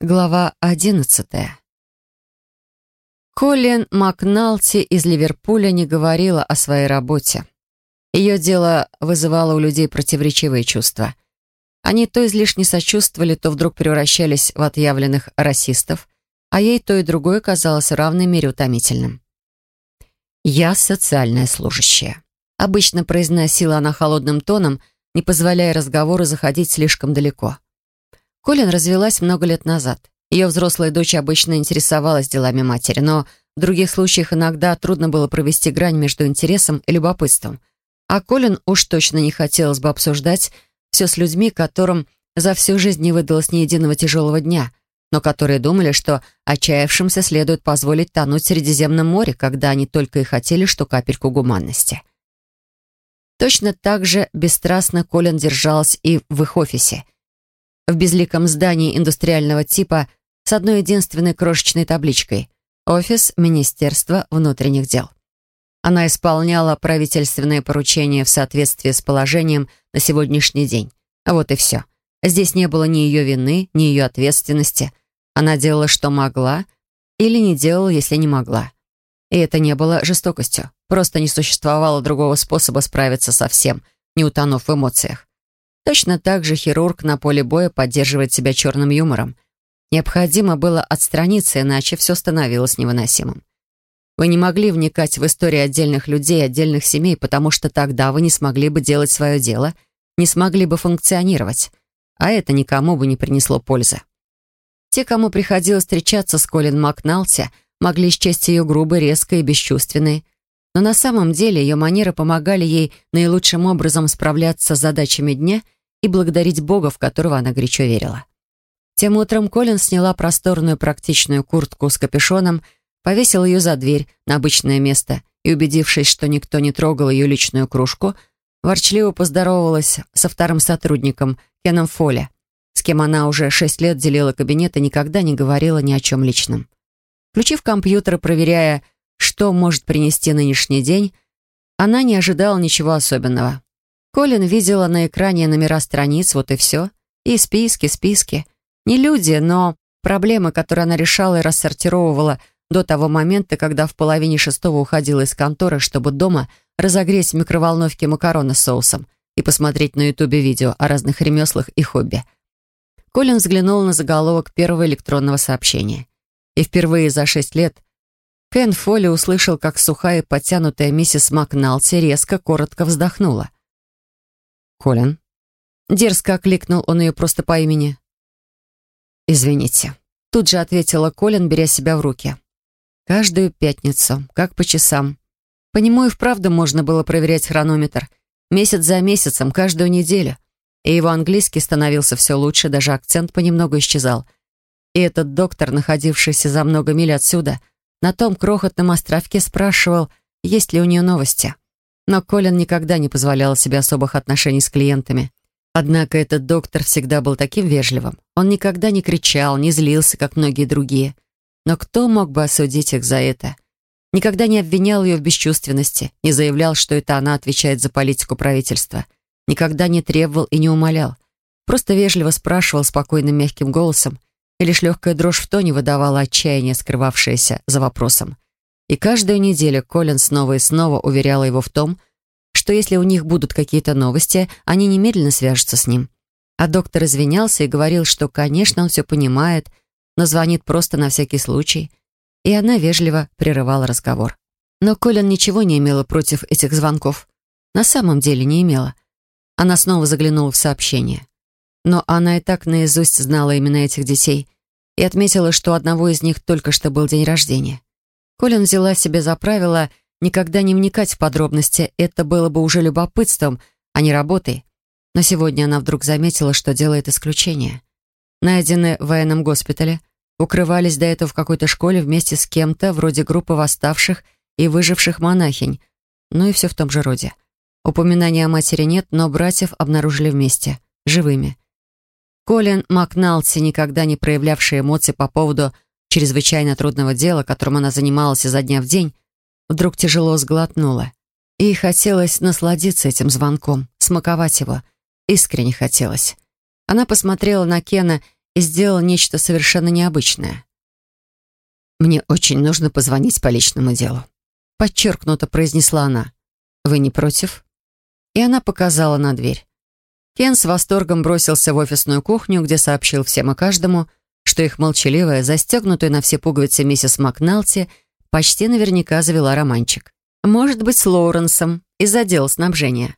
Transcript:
Глава одиннадцатая. Колин Макналти из Ливерпуля не говорила о своей работе. Ее дело вызывало у людей противоречивые чувства. Они то излишне сочувствовали, то вдруг превращались в отъявленных расистов, а ей то и другое казалось в равной мере утомительным. «Я социальная служащая», — обычно произносила она холодным тоном, не позволяя разговору заходить слишком далеко. Колин развелась много лет назад. Ее взрослая дочь обычно интересовалась делами матери, но в других случаях иногда трудно было провести грань между интересом и любопытством. А Колин уж точно не хотелось бы обсуждать все с людьми, которым за всю жизнь не выдалось ни единого тяжелого дня, но которые думали, что отчаявшимся следует позволить тонуть в Средиземном море, когда они только и хотели, что капельку гуманности. Точно так же бесстрастно Колин держалась и в их офисе – в безликом здании индустриального типа с одной единственной крошечной табличкой «Офис Министерства внутренних дел». Она исполняла правительственные поручения в соответствии с положением на сегодняшний день. А вот и все. Здесь не было ни ее вины, ни ее ответственности. Она делала, что могла, или не делала, если не могла. И это не было жестокостью. Просто не существовало другого способа справиться со всем, не утонув в эмоциях. Точно так же хирург на поле боя поддерживает себя черным юмором. Необходимо было отстраниться, иначе все становилось невыносимым. Вы не могли вникать в истории отдельных людей, отдельных семей, потому что тогда вы не смогли бы делать свое дело, не смогли бы функционировать, а это никому бы не принесло пользы. Те, кому приходилось встречаться с Колин Макналти, могли счесть ее грубой, резкой и бесчувственной, но на самом деле ее манеры помогали ей наилучшим образом справляться с задачами дня — и благодарить Бога, в которого она горячо верила. Тем утром Колин сняла просторную практичную куртку с капюшоном, повесила ее за дверь на обычное место и, убедившись, что никто не трогал ее личную кружку, ворчливо поздоровалась со вторым сотрудником Кеном Фолли, с кем она уже шесть лет делила кабинет и никогда не говорила ни о чем личном. Включив компьютер и проверяя, что может принести нынешний день, она не ожидала ничего особенного. Колин видела на экране номера страниц, вот и все. И списки, списки. Не люди, но проблемы, которые она решала и рассортировывала до того момента, когда в половине шестого уходила из конторы, чтобы дома разогреть в микроволновке макароны с соусом и посмотреть на ютубе видео о разных ремеслах и хобби. Колин взглянул на заголовок первого электронного сообщения. И впервые за шесть лет Кен Фолли услышал, как сухая и подтянутая миссис Макналти резко, коротко вздохнула. «Колин?» Дерзко окликнул он ее просто по имени. «Извините». Тут же ответила Колин, беря себя в руки. Каждую пятницу, как по часам. По нему и вправду можно было проверять хронометр. Месяц за месяцем, каждую неделю. И его английский становился все лучше, даже акцент понемногу исчезал. И этот доктор, находившийся за много миль отсюда, на том крохотном островке спрашивал, есть ли у нее новости. Но Колин никогда не позволял себе особых отношений с клиентами. Однако этот доктор всегда был таким вежливым. Он никогда не кричал, не злился, как многие другие. Но кто мог бы осудить их за это? Никогда не обвинял ее в бесчувственности, не заявлял, что это она отвечает за политику правительства. Никогда не требовал и не умолял. Просто вежливо спрашивал спокойным мягким голосом, и лишь легкая дрожь в тоне выдавала отчаяние, скрывавшееся за вопросом. И каждую неделю Колин снова и снова уверяла его в том, что если у них будут какие-то новости, они немедленно свяжутся с ним. А доктор извинялся и говорил, что, конечно, он все понимает, но звонит просто на всякий случай. И она вежливо прерывала разговор. Но Колин ничего не имела против этих звонков. На самом деле не имела. Она снова заглянула в сообщение. Но она и так наизусть знала именно этих детей и отметила, что у одного из них только что был день рождения. Колин взяла себе за правило никогда не вникать в подробности, это было бы уже любопытством, а не работой. Но сегодня она вдруг заметила, что делает исключение. Найдены в военном госпитале, укрывались до этого в какой-то школе вместе с кем-то, вроде группы восставших и выживших монахинь. Ну и все в том же роде. Упоминания о матери нет, но братьев обнаружили вместе, живыми. Колин Макналти, никогда не проявлявший эмоций по поводу чрезвычайно трудного дела, которым она занималась изо дня в день, вдруг тяжело сглотнула. И хотелось насладиться этим звонком, смаковать его. Искренне хотелось. Она посмотрела на Кена и сделала нечто совершенно необычное. «Мне очень нужно позвонить по личному делу», — подчеркнуто произнесла она. «Вы не против?» И она показала на дверь. Кен с восторгом бросился в офисную кухню, где сообщил всем и каждому, что их молчаливая, застегнутая на все пуговицы миссис Макналти почти наверняка завела романчик. Может быть, с Лоуренсом из отдела снабжения.